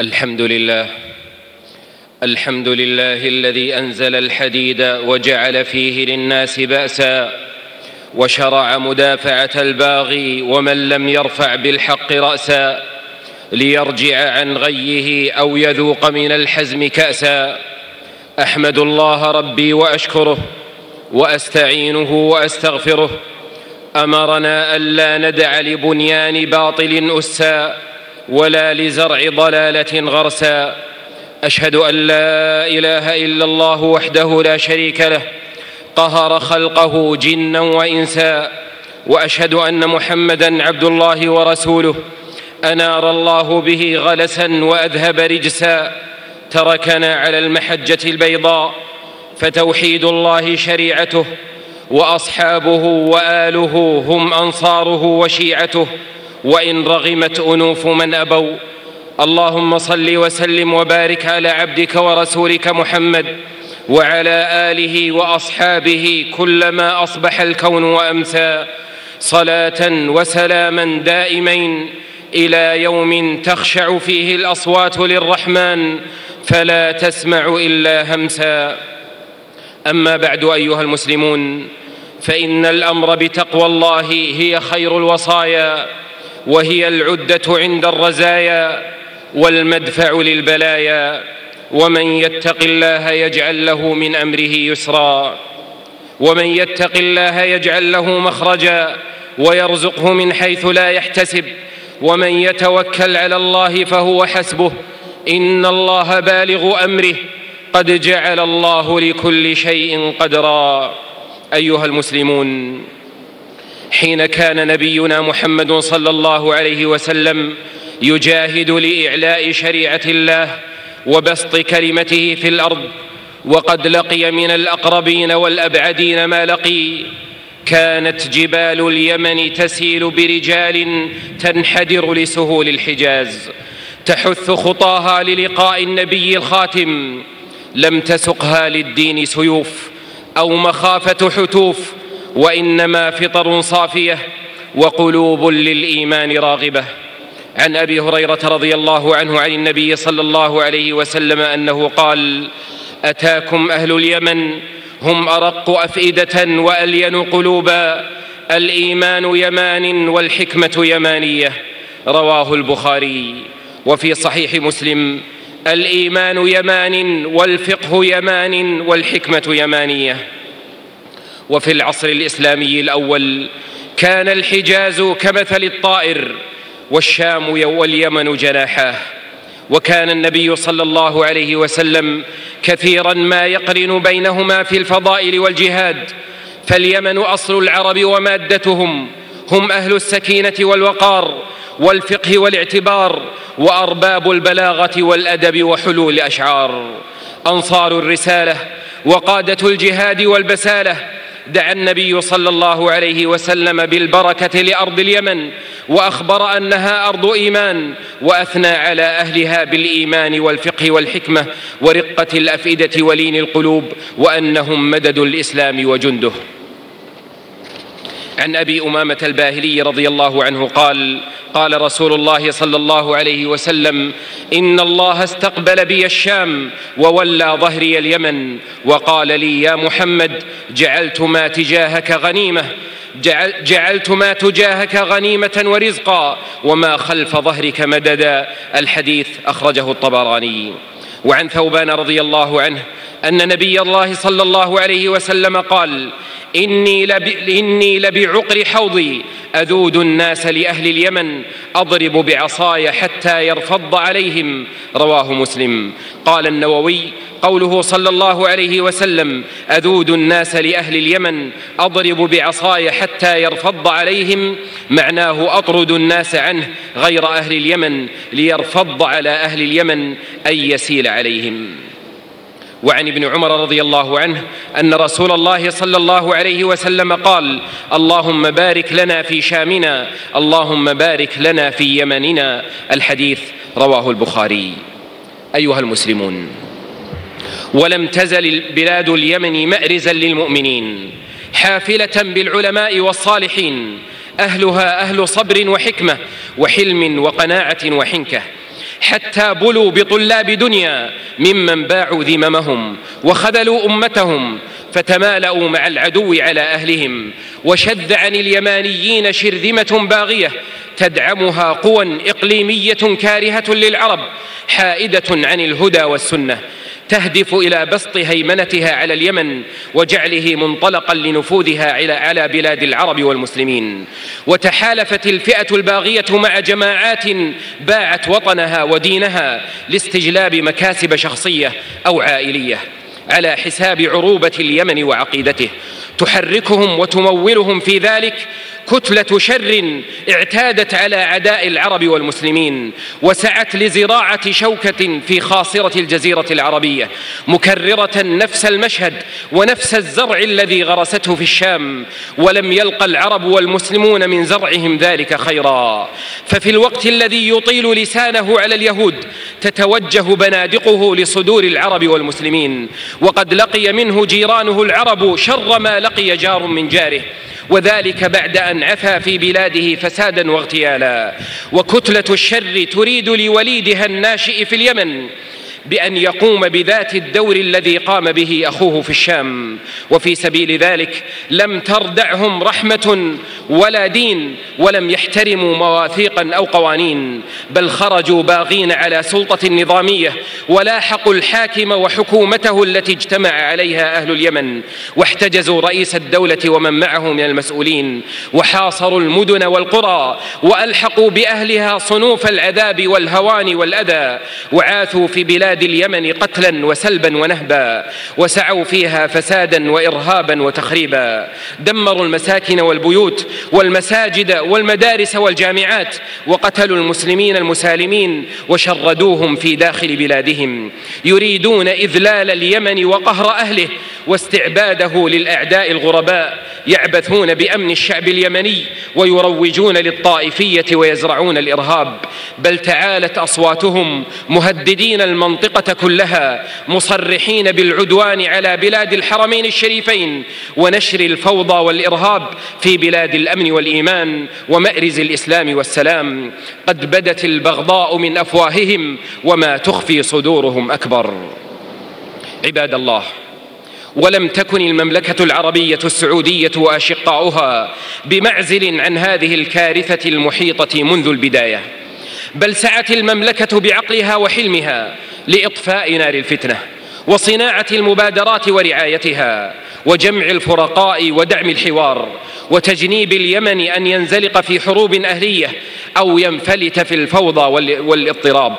الحمد لله. الحمد لله الذي أنزل الحديد وجعل فيه للناس بأسا وشرع مدافعة الباغي ومن لم يرفع بالحق رأسا ليرجع عن غيه أو يذوق من الحزم كأسا. أحمد الله ربي وأشكره وأستعينه وأستغفره. أمرنا ألا ندع لبنيان باطل أسا ولا لزرع ضلالة غرسا. أشهد أن لا إله إلا الله وحده لا شريك له. قهر خلقه جنا وإنسا. وأشهد أن محمدا عبد الله ورسوله. أنار الله به غلسا وأذهب رجسا. تركنا على المحجة البيضاء. فتوحيد الله شريعته. وأصحابه وآله هم أنصاره وشيعته. وإن رغمت أنوف من أبوا. اللهم صل وسلم وبارك على عبدك ورسولك محمد وعلى آله وأصحابه كلما أصبح الكون وامسى صلاة وسلاما دائمين إلى يوم تخشع فيه الأصوات للرحمن فلا تسمع إلا همسا. أما بعد أيها المسلمون فإن الأمر بتقوى الله هي خير الوصايا. وهي العدة عند الرزايا والمدفع للبلايا ومن يتق الله يجعل له من أمره يسرا. ومن يتق الله يجعل له مخرجا ويرزقه من حيث لا يحتسب. ومن يتوكل على الله فهو حسبه. إن الله بالغ أمره. قد جعل الله لكل شيء قدرا. أيها المسلمون. حين كان نبينا محمد صلى الله عليه وسلم يجاهد لإعلاء شريعة الله وبسط كلمته في الأرض وقد لقي من الأقربين والأبعدين ما لقي. كانت جبال اليمن تسيل برجال تنحدر لسهول الحجاز. تحث خطاها للقاء النبي الخاتم. لم تسقها للدين سيوف أو مخافة حتوف. وإنما فطر صافية وقلوب للإيمان راغبة. عن أبي هريرة رضي الله عنه عن النبي صلى الله عليه وسلم أنه قال أتاكم أهل اليمن هم أرق أفئدة وألين قلوبا الإيمان يمان والحكمة يمانية. رواه البخاري. وفي صحيح مسلم الإيمان يمان والفقه يمان والحكمة يمانية. وفي العصر الإسلامي الأول كان الحجاز كمثل الطائر والشام واليمن جناحاه. وكان النبي صلى الله عليه وسلم كثيرا ما يقرن بينهما في الفضائل والجهاد فاليمن أصل العرب ومادتهم هم أهل السكينة والوقار والفقه والاعتبار وأرباب البلاغة والأدب وحلول الأشعار. أنصار الرسالة وقادة الجهاد والبسالة دعا النبي صلى الله عليه وسلم بالبركة لأرض اليمن وأخبر أنها أرض إيمان وأثنى على أهلها بالإيمان والفقه والحكمة ورقة الأفئدة ولين القلوب وأنهم مدد الإسلام وجنده. عن أبي أمامة الباهلي رضي الله عنه قال قال رسول الله صلى الله عليه وسلم إن الله استقبل بي الشام وولى ظهري اليمن وقال لي يا محمد جعلت ما تجاهك غنيمة جعل جعلت ما تجاهك غنيمة ورزقا وما خلف ظهرك مددا الحديث أخرجه الطبراني. وعن ثوبان رضي الله عنه أن نبي الله صلى الله عليه وسلم قال إني, لب إني لبعقر حوضي أذود الناس لأهل اليمن أضرب بعصاي حتى يرفض عليهم رواه مسلم. قال النووي قوله صلى الله عليه وسلم أذود الناس لأهل اليمن أضرب بعصاي حتى يرفض عليهم معناه أطرد الناس عنه غير أهل اليمن ليرفض على أهل اليمن أن يسيل عليهم. وعن ابن عمر رضي الله عنه أن رسول الله صلى الله عليه وسلم قال اللهم بارك لنا في شامنا اللهم بارك لنا في يمننا. الحديث رواه البخاري. أيها المسلمون ولم تزل بلاد اليمن مأرزا للمؤمنين حافلة بالعلماء والصالحين أهلها أهل صبر وحكمة وحلم وقناعة وحنكة. حتى بلوا بطلاب دنيا ممن باعوا ذممهم وخذلوا أمتهم فتمالأوا مع العدو على أهلهم وشد عن اليمانيين شرذمة باغية تدعمها قوى إقليمية كارهة للعرب حائدة عن الهدى والسنة تهدف إلى بسط هيمنتها على اليمن وجعله منطلقا لنفوذها على بلاد العرب والمسلمين. وتحالفت الفئة الباغية مع جماعات باعت وطنها ودينها لاستجلاب مكاسب شخصية أو عائلية. على حساب عروبة اليمن وعقيدته. تحركهم وتمولهم في ذلك كتلة شر اعتادت على عداء العرب والمسلمين وسعت لزراعة شوكة في خاصرة الجزيرة العربية مكررة نفس المشهد ونفس الزرع الذي غرسته في الشام ولم يلقى العرب والمسلمون من زرعهم ذلك خيرا. ففي الوقت الذي يطيل لسانه على اليهود تتوجه بنادقه لصدور العرب والمسلمين وقد لقي منه جيرانه العرب شر ما لقي جار من جاره وذلك بعد أن عفى في بلاده فسادا واغتيالا. وكتلة الشر تريد لوليدها الناشئ في اليمن. بأن يقوم بذات الدور الذي قام به أخوه في الشام. وفي سبيل ذلك لم تردعهم رحمة ولا دين ولم يحترموا مواثيقا أو قوانين بل خرجوا باغين على سلطة نظامية ولاحقوا الحاكم وحكومته التي اجتمع عليها أهل اليمن واحتجزوا رئيس الدولة ومن معه من المسؤولين وحاصروا المدن والقرى وألحقوا بأهلها صنوف العذاب والهوان والأذى وعاثوا في بلاد بلاد اليمن قتلا وسلبا ونهبا وسعوا فيها فسادا وإرهابا وتخريبا. دمروا المساكن والبيوت والمساجد والمدارس والجامعات وقتلوا المسلمين المسالمين وشردوهم في داخل بلادهم. يريدون إذلال اليمن وقهر أهله واستعباده للأعداء الغرباء يعبثون بأمن الشعب اليمني ويروجون للطائفية ويزرعون الإرهاب. بل تعالت أصواتهم مهددين المنطقة كلها مصرحين بالعدوان على بلاد الحرمين الشريفين ونشر الفوضى والإرهاب في بلاد الأمن والإيمان ومأرز الإسلام والسلام. قد بدت البغضاء من أفواههم وما تخفي صدورهم أكبر. عباد الله ولم تكن المملكة العربية السعودية وأشقاؤها بمعزل عن هذه الكارثة المحيطة منذ البداية بل سعت المملكة بعقلها وحلمها لإطفاء نار الفتنة وصناعة المبادرات ورعايتها وجمع الفرقاء ودعم الحوار وتجنيب اليمن أن ينزلق في حروب أهلية أو ينفلت في الفوضى والإضطراب.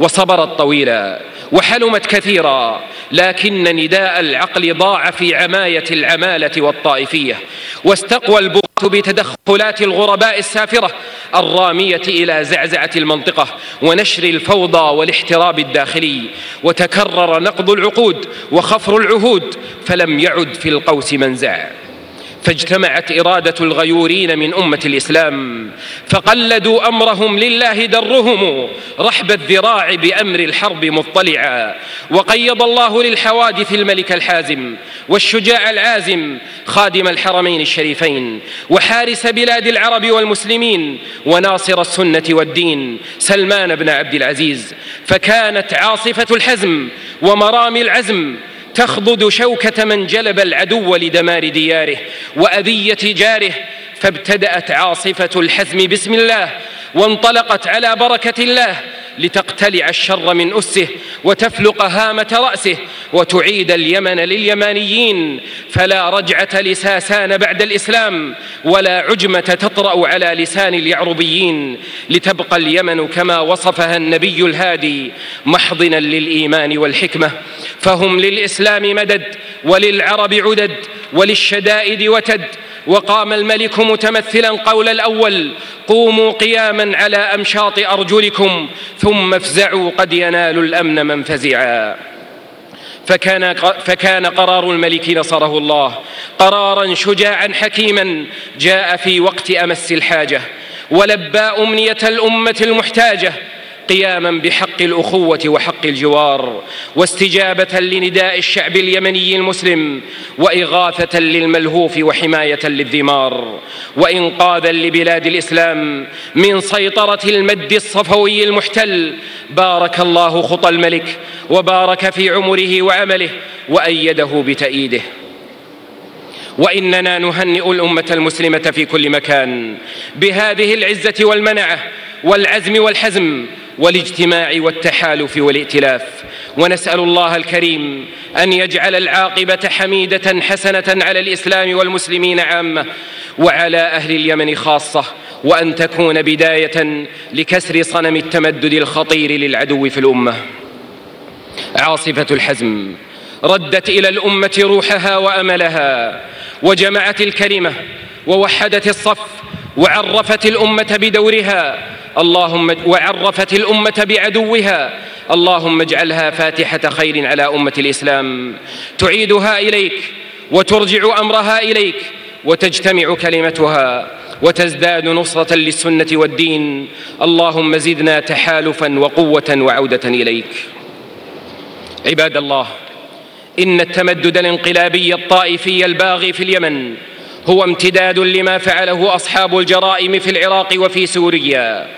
وصبرت طويلا وحلمت كثيرا لكن نداء العقل ضاع في عماية العمالة والطائفية واستقوى البغاة بتدخلات الغرباء السافرة الرامية إلى زعزعة المنطقة ونشر الفوضى والاحتراب الداخلي وتكرر نقض العقود وخفر العهود فلم يعد في القوس منزع. فاجتمعت إرادة الغيورين من أمة الإسلام فقلدوا أمرهم لله درهم رحب الذراع بأمر الحرب مطلعا وقيض الله للحوادث الملك الحازم والشجاع العازم خادم الحرمين الشريفين وحارس بلاد العرب والمسلمين وناصر السنة والدين سلمان بن عبد العزيز فكانت عاصفة الحزم ومرامي العزم تخضد شوكة من جلب العدو لدمار دياره وأذية جاره فابتدأت عاصفة الحزم بسم الله وانطلقت على بركة الله لتقتلع الشر من أسه وتفلق هامة رأسه وتعيد اليمن لليمانيين. فلا رجعة لساسان بعد الإسلام ولا عجمة تطرأ على لسان اليعربيين. لتبقى اليمن كما وصفها النبي الهادي محضنا للإيمان والحكمة. فهم للإسلام مدد وللعرب عدد وللشدائد وتد. وقام الملك متمثلا قول الأول قوموا قياما على أمشاط أرجلكم ثم افزعوا قد ينال الأمن من فزعا فكان, فكان قرار الملك نصره الله. قرارا شجاعا حكيما جاء في وقت أمس الحاجة ولبى أمنية الأمة المحتاجة قياما بحق الأخوة وحق الجوار واستجابة لنداء الشعب اليمني المسلم وإغاثة للملهوف وحماية للذمار وإنقاذا لبلاد الإسلام من سيطرة المد الصفوي المحتل. بارك الله خطى الملك وبارك في عمره وعمله وأيده بتأييده. وإننا نهنئ الأمة المسلمة في كل مكان بهذه العزة والمنعة والعزم والحزم والاجتماع والتحالف والائتلاف. ونسأل الله الكريم أن يجعل العاقبة حميدة حسنة على الإسلام والمسلمين عامة وعلى أهل اليمن خاصة وأن تكون بداية لكسر صنم التمدد الخطير للعدو في الأمة. عاصفة الحزم ردت إلى الأمة روحها وأملها وجمعت الكلمة ووحدت الصف وعرفت الأمة بدورها اللهم وعرفت الأمة بعدوها. اللهم اجعلها فاتحة خير على أمة الإسلام. تعيدها إليك وترجع أمرها إليك وتجتمع كلمتها وتزداد نصرة للسنة والدين. اللهم زدنا تحالفا وقوة وعودة إليك. عباد الله إن التمدد الانقلابي الطائفي الباغي في اليمن هو امتداد لما فعله أصحاب الجرائم في العراق وفي سوريا.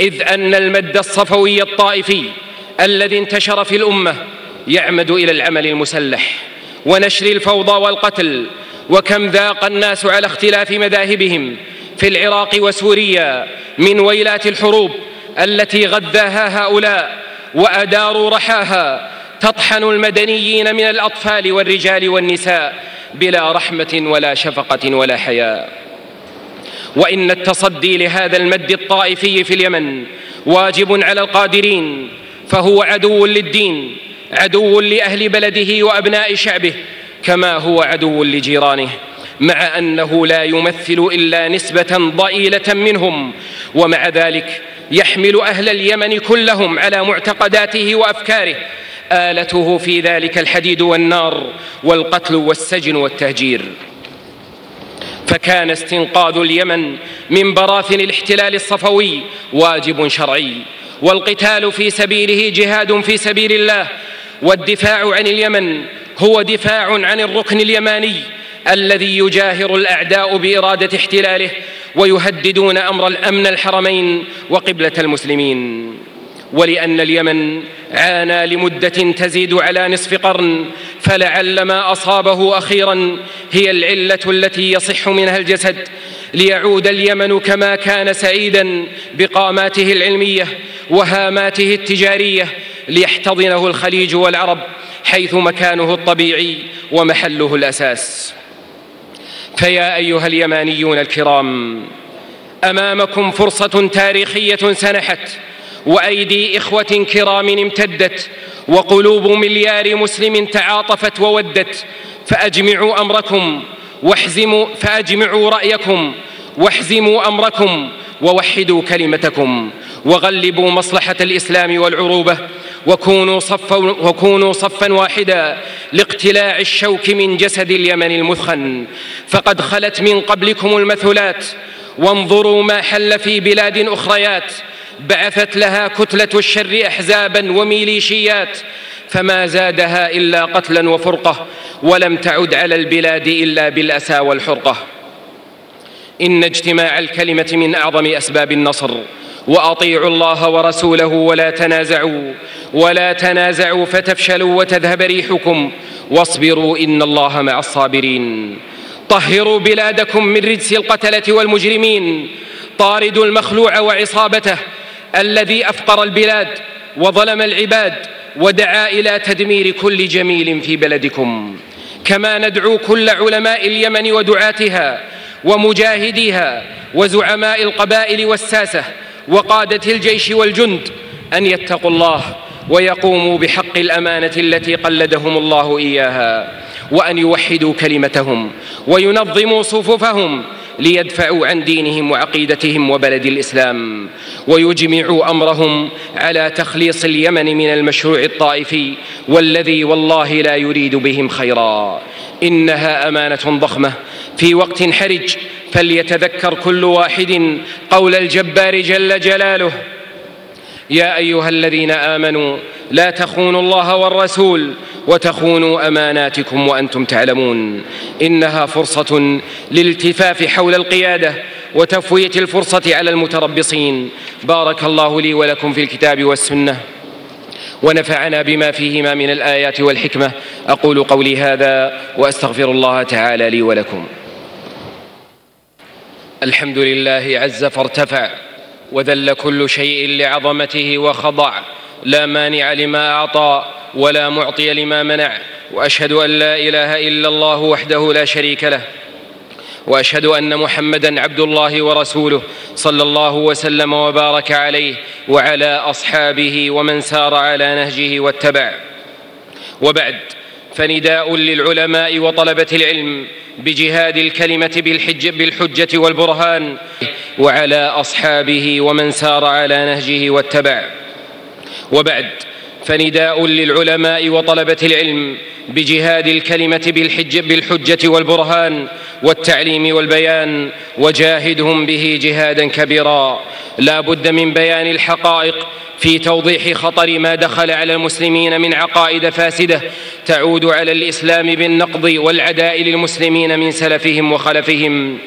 إذ أن المد الصفوي الطائفي الذي انتشر في الأمة يعمد إلى العمل المسلح ونشر الفوضى والقتل وكم ذاق الناس على اختلاف مذاهبهم في العراق وسوريا من ويلات الحروب التي غذاها هؤلاء وأداروا رحاها تطحن المدنيين من الأطفال والرجال والنساء بلا رحمة ولا شفقة ولا حياء. وإن التصدي لهذا المد الطائفي في اليمن واجب على القادرين فهو عدو للدين عدو لأهل بلده وأبناء شعبه كما هو عدو لجيرانه مع أنه لا يمثل إلا نسبة ضئيلة منهم ومع ذلك يحمل أهل اليمن كلهم على معتقداته وأفكاره آلته في ذلك الحديد والنار والقتل والسجن والتهجير. فكان استنقاذ اليمن من براثن الاحتلال الصفوي واجب شرعي والقتال في سبيله جهاد في سبيل الله والدفاع عن اليمن هو دفاع عن الركن اليماني الذي يجاهر الأعداء بإرادة احتلاله ويهددون أمر الأمن الحرمين وقبلة المسلمين. ولأن اليمن عانى لمدة تزيد على نصف قرن فلعل ما أصابه أخيرا هي العلة التي يصح منها الجسد ليعود اليمن كما كان سعيدا بقاماته العلمية وهاماته التجارية ليحتضنه الخليج والعرب حيث مكانه الطبيعي ومحله الأساس. فيا أيها اليمانيون الكرام أمامكم فرصة تاريخية سنحت وأيدي إخوة كرام امتدت وقلوب مليار مسلم تعاطفت وودت فأجمعوا أمركم واحزموا فأجمعوا رأيكم واحزموا أمركم ووحدوا كلمتكم وغلبوا مصلحة الإسلام والعروبة وكونوا صفا وكونوا صفا واحدا لاقتلاع الشوك من جسد اليمن المثخن. فقد خلت من قبلكم المثلات وانظروا ما حل في بلاد أخريات بعثت لها كتلة الشر احزابا وميليشيات فما زادها إلا قتلا وفرقة ولم تعد على البلاد إلا بالأسى والحرقة. إن اجتماع الكلمة من أعظم أسباب النصر وأطيعوا الله ورسوله ولا تنازعوا ولا تنازعوا فتفشلوا وتذهب ريحكم واصبروا إن الله مع الصابرين. طهروا بلادكم من رجس القتلة والمجرمين طاردوا المخلوع وعصابته الذي أفقر البلاد وظلم العباد ودعا إلى تدمير كل جميل في بلدكم. كما ندعو كل علماء اليمن ودعاتها ومجاهديها وزعماء القبائل والساسة وقادة الجيش والجند أن يتقوا الله ويقوموا بحق الأمانة التي قلدهم الله إياها وأن يوحدوا كلمتهم وينظموا صفوفهم ليدفعوا عن دينهم وعقيدتهم وبلد الإسلام ويجمعوا أمرهم على تخليص اليمن من المشروع الطائفي والذي والله لا يريد بهم خيرا. إنها أمانة ضخمة. في وقت حرج فليتذكر كل واحد قول الجبار جل جلاله يا أيها الذين آمنوا لا تخونوا الله والرسول وتخونوا أماناتكم وأنتم تعلمون. إنها فرصة للالتفاف حول القيادة وتفويت الفرصة على المتربصين. بارك الله لي ولكم في الكتاب والسنة. ونفعنا بما فيهما من الآيات والحكمة. أقول قولي هذا وأستغفر الله تعالى لي ولكم. الحمد لله عز فارتفع. وذل كل شيء لعظمته وخضع. لا مانع لما أعطى ولا معطي لما منع. وأشهد أن لا إله إلا الله وحده لا شريك له. وأشهد أن محمدا عبد الله ورسوله صلى الله وسلم وبارك عليه وعلى أصحابه ومن سار على نهجه واتبع. وبعد فنداء للعلماء وطلبة العلم بجهاد الكلمة بالحج بالحجة والبرهان. وعلى أصحابه ومن سار على نهجه واتبع. وبعد فنداء للعلماء وطلبة العلم بجهاد الكلمة بالحج بالحجة والبرهان والتعليم والبيان وجاهدهم به جهادا كبيرا. لا بد من بيان الحقائق في توضيح خطر ما دخل على المسلمين من عقائد فاسدة تعود على الإسلام بالنقض والعداء للمسلمين من سلفهم وخلفهم.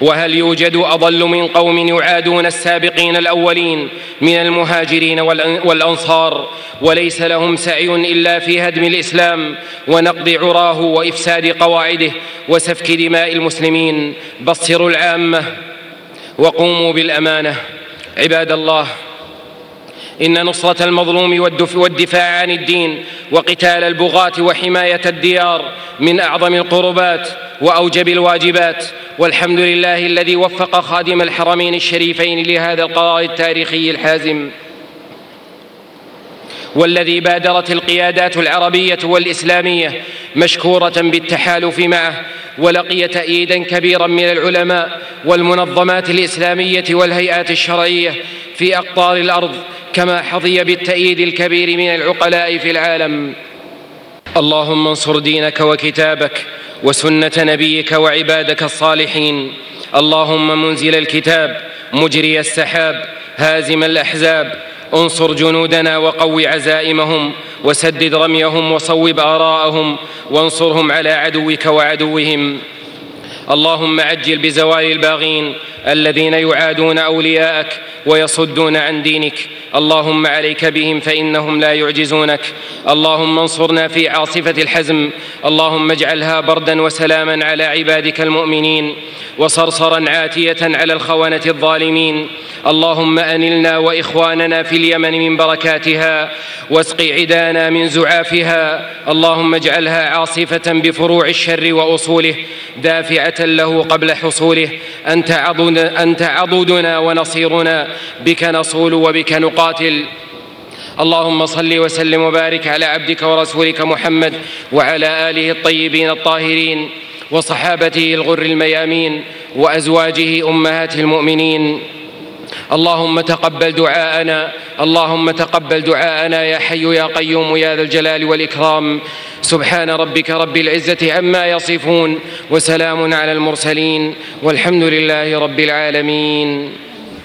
وهل يوجد أضل من قوم يعادون السابقين الأولين من المهاجرين والأنصار؟ وليس لهم سعي إلا في هدم الإسلام ونقض عراه وإفساد قواعده وسفك دماء المسلمين. بصروا العامة وقوموا بالأمانة. عباد الله إن نصرة المظلوم والدفاع عن الدين وقتال البغاة وحماية الديار من أعظم القربات وأوجب الواجبات والحمد لله الذي وفق خادم الحرمين الشريفين لهذا القرار التاريخي الحازم. والذي بادرت القيادات العربية والإسلامية مشكورة بالتحالف معه ولقي تأييدا كبيرا من العلماء والمنظمات الإسلامية والهيئات الشرعية في أقطار الأرض كما حظي بالتأييد الكبير من العقلاء في العالم. اللهم انصر دينك وكتابك وسنة نبيك وعبادك الصالحين. اللهم منزل الكتاب مجري السحاب هازم الأحزاب. انصر جنودنا وقو عزائمهم. وسدد رميهم وصوب آراءهم وانصرهم على عدوك وعدوهم. اللهم عجل بزوال الباغين الذين يعادون أولياءك ويصدون عن دينك. اللهم عليك بهم فإنهم لا يعجزونك. اللهم انصرنا في عاصفة الحزم. اللهم اجعلها بردا وسلاما على عبادك المؤمنين. وصرصرا عاتية على الخونة الظالمين. اللهم أنلنا وإخواننا في اليمن من بركاتها. واسق عدانا من زعافها. اللهم اجعلها عاصفة بفروع الشر وأصوله. دافعة له قبل حصوله. أنت أنت عضدنا ونصيرنا بك نصول وبك نقاتل. اللهم صل وسلم وبارك على عبدك ورسولك محمد وعلى آله الطيبين الطاهرين وصحابته الغر الميامين وأزواجه أمهات المؤمنين. اللهم تقبل دعاءنا اللهم تقبل دعاءنا يا حي يا قيوم يا ذا الجلال والإكرام. سبحان ربك رب العزة عما يصفون وسلام على المرسلين والحمد لله رب العالمين.